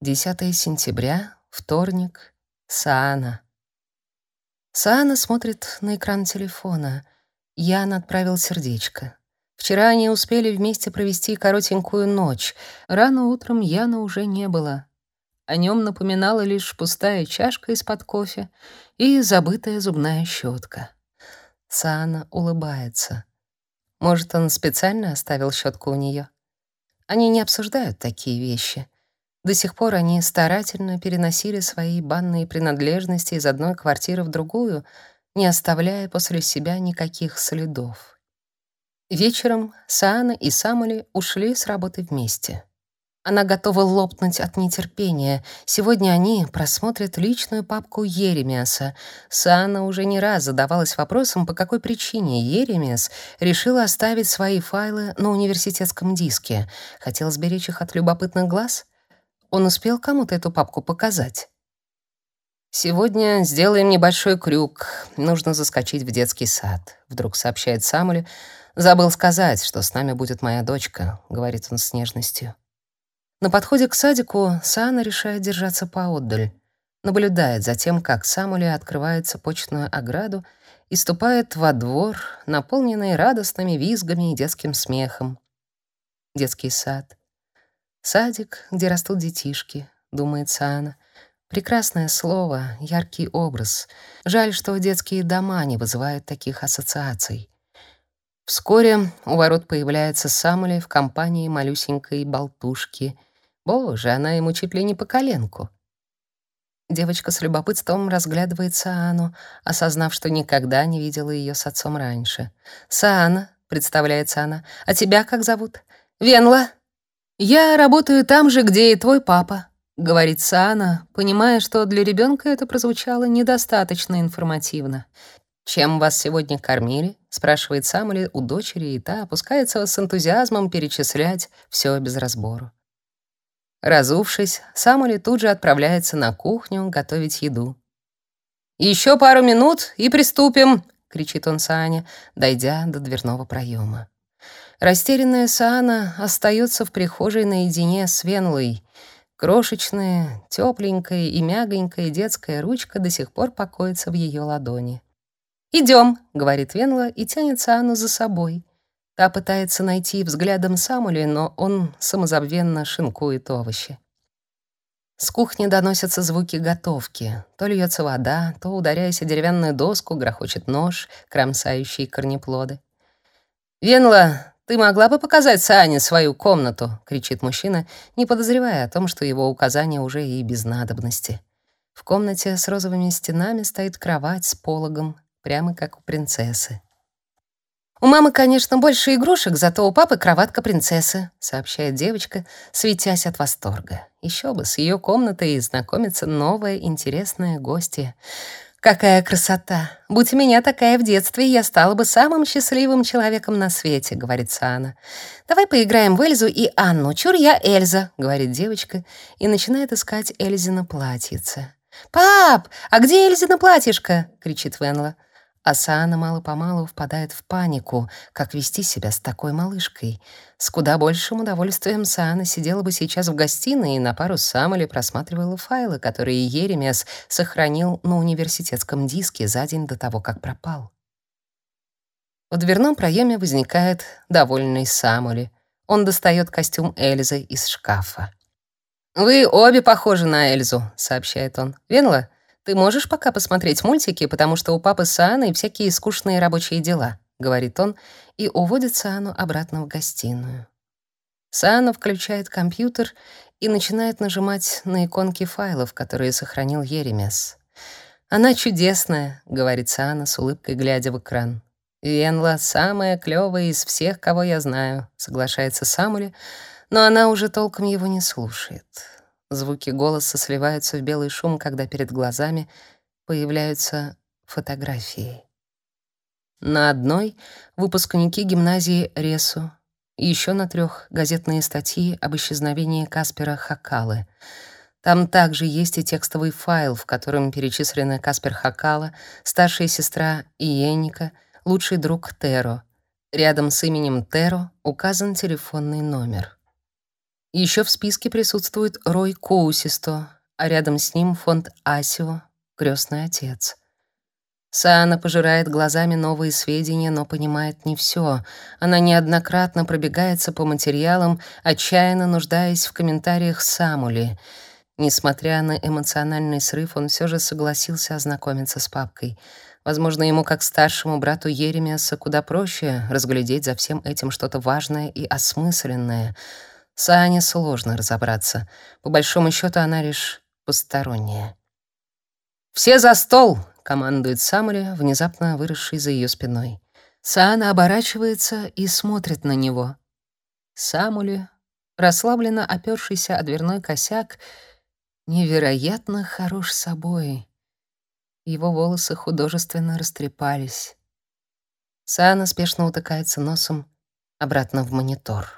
10 сентября, вторник, Саана. Саана смотрит на экран телефона. Ян отправил сердечко. Вчера они успели вместе провести коротенькую ночь. Рано утром Яна уже не было. О нем напоминала лишь пустая чашка из-под кофе и забытая зубная щетка. Саана улыбается. Может, он специально оставил щетку у нее? Они не обсуждают такие вещи — до сих пор они старательно переносили свои банные принадлежности из одной квартиры в другую, не оставляя после себя никаких следов. Вечером Саана и Самули ушли с работы вместе. Она готова лопнуть от нетерпения. Сегодня они просмотрят личную папку Еремиаса. Саана уже не раз задавалась вопросом, по какой причине Еремиас решил оставить свои файлы на университетском диске. Хотел сберечь их от любопытных глаз? Он успел кому-то эту папку показать? «Сегодня сделаем небольшой крюк. Нужно заскочить в детский сад», — вдруг сообщает Самуэль. «Забыл сказать, что с нами будет моя дочка», — говорит он с нежностью. На подходе к садику Саана решает держаться поотдаль. Наблюдает за тем, как Самуэль открывает цепочную ограду и ступает во двор, наполненный радостными визгами и детским смехом. Детский сад. Садик, где растут детишки, думает Саана. Прекрасное слово, яркий образ. Жаль, что детские дома не вызывают таких ассоциаций. Вскоре у ворот появляется Самуэль в компании малюсенькой болтушки. Боже, она ему чуть ли не по коленку. Девочка с любопытством разглядывает Саану, осознав, что никогда не видела ее с отцом раньше. «Саана», — представляется она, — «а тебя как зовут?» «Венла», «Я работаю там же, где и твой папа», — говорит Саана, понимая, что для ребенка это прозвучало недостаточно информативно. «Чем вас сегодня кормили?» — спрашивает Самуэль у дочери, и та опускается с энтузиазмом перечислять все без разбору. Разувшись, Самуэль тут же отправляется на кухню готовить еду. «Еще пару минут и приступим!» — кричит он Саане, дойдя до дверного проема. Растерянная Саана остается в прихожей наедине с Венлой. Крошечная, тепленькая и мягонькая детская ручка до сих пор покоится в ее ладони. «Идем», — говорит Венла и тянет Саану за собой. Та пытается найти взглядом Самули, но он самозабвенно шинкует овощи. С кухни доносятся звуки готовки. То льется вода, то, ударяясь о деревянную доску, грохочет нож, кромсающий корнеплоды. «Венла, «Ты могла бы показать Сане свою комнату?» — кричит мужчина, не подозревая о том, что его указания уже и без надобности. В комнате с розовыми стенами стоит кровать с пологом, прямо как у принцессы. «У мамы, конечно, больше игрушек, зато у папы кроватка принцессы», — сообщает девочка, светясь от восторга. Еще бы, с ее комнатой знакомится новая интересная гостья — Какая красота! Будь у меня такая в детстве, я стала бы самым счастливым человеком на свете, говорит Сана. Давай поиграем в Эльзу и Анну. Чур я Эльза, говорит девочка и начинает искать Эльзина платьице. Пап, а где Эльзина платьишко? кричит Венла. Асана мало-помалу впадает в панику, как вести себя с такой малышкой. С куда большим удовольствием Саана сидела бы сейчас в гостиной и на пару с Самали просматривала файлы, которые Еремес сохранил на университетском диске за день до того, как пропал. В дверном проеме возникает довольный Самули. Он достает костюм Эльзы из шкафа. «Вы обе похожи на Эльзу», — сообщает он. «Венла, «Ты можешь пока посмотреть мультики, потому что у папы с Анной всякие скучные рабочие дела», — говорит он и уводит Саану обратно в гостиную. Саана включает компьютер и начинает нажимать на иконки файлов, которые сохранил Еремес. «Она чудесная», — говорит Саана с улыбкой, глядя в экран. «Венла самая клёвая из всех, кого я знаю», — соглашается Самули, но она уже толком его не слушает. Звуки голоса сливаются в белый шум, когда перед глазами появляются фотографии. На одной — выпускники гимназии Ресу, еще на трех — газетные статьи об исчезновении Каспера Хакалы. Там также есть и текстовый файл, в котором перечислены Каспер Хакала, старшая сестра Иенника, лучший друг Теро. Рядом с именем Теро указан телефонный номер. Еще в списке присутствует Рой Коусисто, а рядом с ним фонд Асио, крестный отец. Саана пожирает глазами новые сведения, но понимает не все. Она неоднократно пробегается по материалам, отчаянно нуждаясь в комментариях Самули. Несмотря на эмоциональный срыв, он все же согласился ознакомиться с папкой. Возможно, ему, как старшему брату Еремиаса, куда проще разглядеть за всем этим что-то важное и осмысленное. Саане сложно разобраться. По большому счету, она лишь посторонняя. «Все за стол!» командует Самури, внезапно выросший за ее спиной. Саана оборачивается и смотрит на него. Самули, расслабленно опёршийся о дверной косяк, невероятно хорош собой. Его волосы художественно растрепались. Саана спешно утыкается носом обратно в монитор.